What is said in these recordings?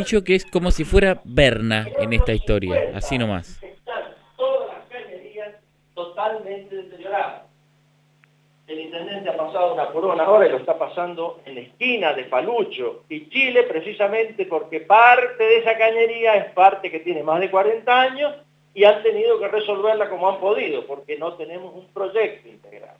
dicho que es como si fuera Berna en esta historia, así nomás. Todas las cañerías totalmente deterioradas. El intendente ha pasado una corona ahora y lo está pasando en la esquina de Palucho y Chile precisamente porque parte de esa cañería es parte que tiene más de 40 años y han tenido que resolverla como han podido porque no tenemos un proyecto integral.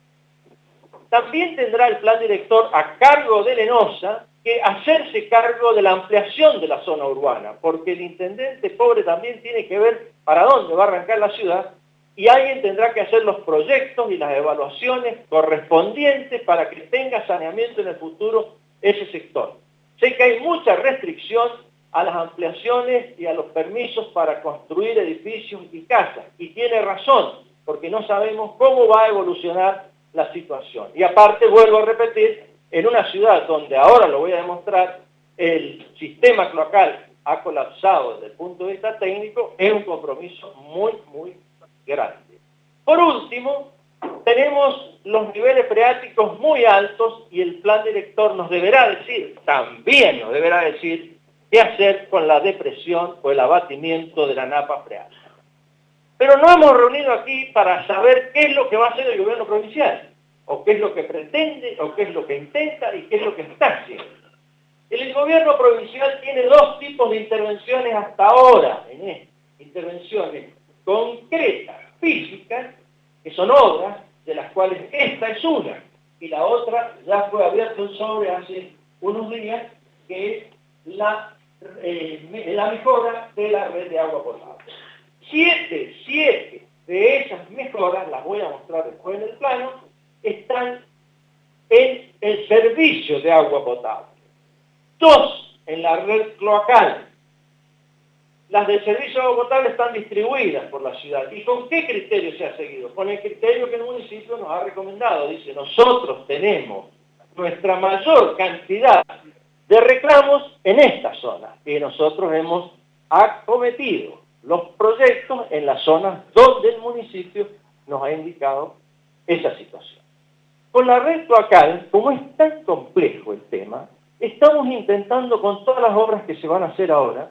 También tendrá el plan director a cargo de Lenosa hacerse cargo de la ampliación de la zona urbana, porque el intendente pobre también tiene que ver para dónde va a arrancar la ciudad y alguien tendrá que hacer los proyectos y las evaluaciones correspondientes para que tenga saneamiento en el futuro ese sector. Sé que hay mucha restricción a las ampliaciones y a los permisos para construir edificios y casas, y tiene razón, porque no sabemos cómo va a evolucionar la situación. Y aparte, vuelvo a repetir, en una ciudad donde ahora lo voy a demostrar, el sistema cloacal ha colapsado desde el punto de vista técnico, es un compromiso muy, muy grande. Por último, tenemos los niveles freáticos muy altos y el plan director nos deberá decir, también nos deberá decir, qué hacer con la depresión o el abatimiento de la napa freática. Pero no hemos reunido aquí para saber qué es lo que va a hacer el gobierno provincial o qué es lo que pretende, o qué es lo que intenta y qué es lo que está haciendo. El gobierno provincial tiene dos tipos de intervenciones hasta ahora, intervenciones concretas, físicas, que son obras, de las cuales esta es una, y la otra ya fue abierto el sobre hace unos días, que es la, eh, la mejora de la red de agua potable. Siete, siete de esas mejoras, las voy a mostrar después en el plano, están en el servicio de agua potable. Dos, en la red cloacal. Las del servicio de agua potable están distribuidas por la ciudad. ¿Y con qué criterio se ha seguido? Con el criterio que el municipio nos ha recomendado. Dice, nosotros tenemos nuestra mayor cantidad de reclamos en esta zona. Y nosotros hemos acometido los proyectos en las zonas donde el municipio nos ha indicado esa situación. Con la red cloacal, como es tan complejo el tema, estamos intentando con todas las obras que se van a hacer ahora,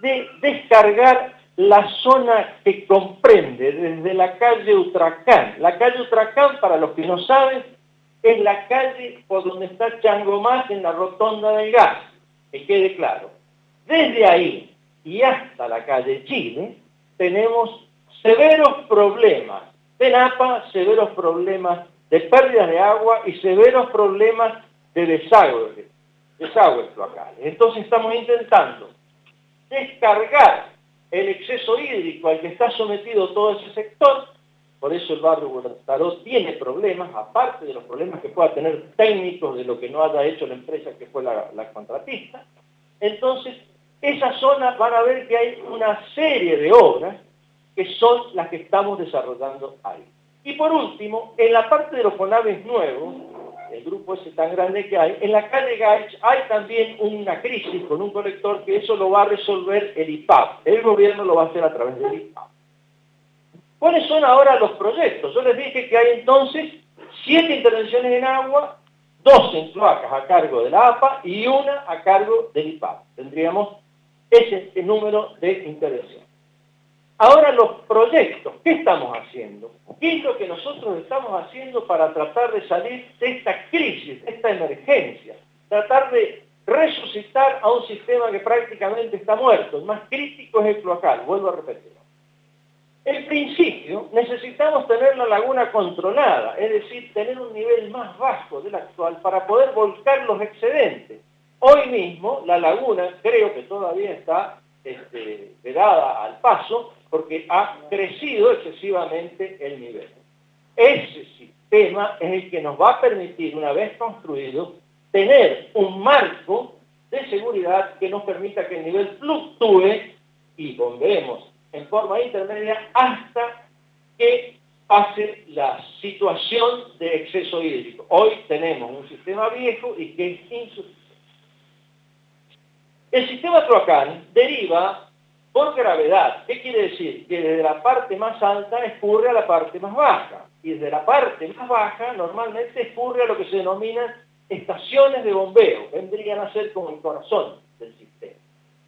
de descargar la zona que comprende desde la calle Utracán. La calle Utracán, para los que no saben, es la calle por donde está Changomás en la rotonda del gas, que quede claro. Desde ahí y hasta la calle Chile tenemos severos problemas de Napa, severos problemas de pérdidas de agua y severos problemas de desagüe, desagües locales. Entonces estamos intentando descargar el exceso hídrico al que está sometido todo ese sector, por eso el barrio Guardaró tiene problemas, aparte de los problemas que pueda tener técnicos de lo que no haya hecho la empresa que fue la, la contratista. Entonces, esa zona van a ver que hay una serie de obras que son las que estamos desarrollando ahí. Y por último, en la parte de los Conaves nuevos, el grupo ese tan grande que hay, en la calle Gaich hay también una crisis con un colector que eso lo va a resolver el IPAP. El gobierno lo va a hacer a través del IPAP. ¿Cuáles son ahora los proyectos? Yo les dije que hay entonces siete intervenciones en agua, dos en cloacas a cargo de la APA y una a cargo del IPAP. Tendríamos ese número de intervenciones. Ahora los proyectos, ¿qué estamos haciendo? ¿Qué es lo que nosotros estamos haciendo para tratar de salir de esta crisis, de esta emergencia? Tratar de resucitar a un sistema que prácticamente está muerto. El más crítico es el cloacal, vuelvo a repetirlo. En principio, necesitamos tener la laguna controlada, es decir, tener un nivel más bajo del actual para poder volcar los excedentes. Hoy mismo, la laguna, creo que todavía está este, al paso, porque ha crecido excesivamente el nivel. Ese sistema es el que nos va a permitir, una vez construido, tener un marco de seguridad que nos permita que el nivel fluctúe y volvemos en forma intermedia hasta que pase la situación de exceso hídrico. Hoy tenemos un sistema viejo y que es insuficiente. El sistema cloacal deriva por gravedad. ¿Qué quiere decir? Que desde la parte más alta escurre a la parte más baja. Y desde la parte más baja normalmente escurre a lo que se denomina estaciones de bombeo. Vendrían a ser como el corazón del sistema.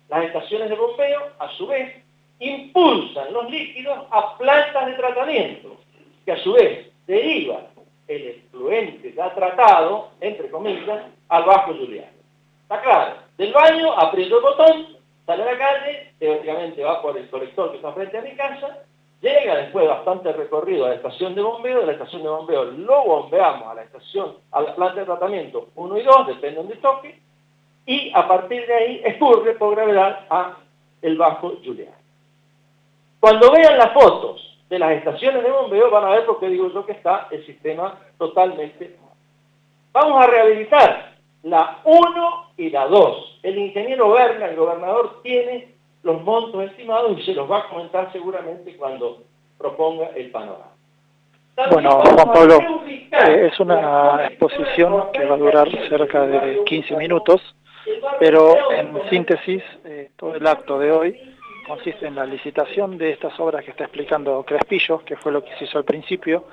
Las estaciones de bombeo, a su vez, impulsan los líquidos a plantas de tratamiento, que a su vez derivan el efluente ya tratado, entre comillas, al Bajo Juliano. Está claro, del baño aprieto el botón, sale a la calle, teóricamente va por el colector que está frente a mi casa, llega después bastante recorrido a la estación de bombeo, de la estación de bombeo lo bombeamos a la estación, a la planta de tratamiento 1 y 2, depende de donde toque, y a partir de ahí escurre por gravedad a el Bajo Juliano. Cuando vean las fotos de las estaciones de bombeo van a ver por qué digo yo que está el sistema totalmente... Vamos a rehabilitar la 1 y la 2. El ingeniero Berna, el gobernador, tiene los montos estimados y se los va a comentar seguramente cuando proponga el panorama. bueno, Juan Pablo, eh, es una exposición que va a durar cerca de 15 minutos, pero en síntesis, eh, todo el acto de hoy consiste en la licitación de estas obras que está explicando Crespillo, que fue lo que se hizo al principio,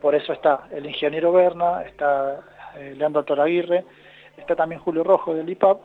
por eso está el ingeniero Berna, está eh, Leandro Toraguirre, está también Julio Rojo del IPAP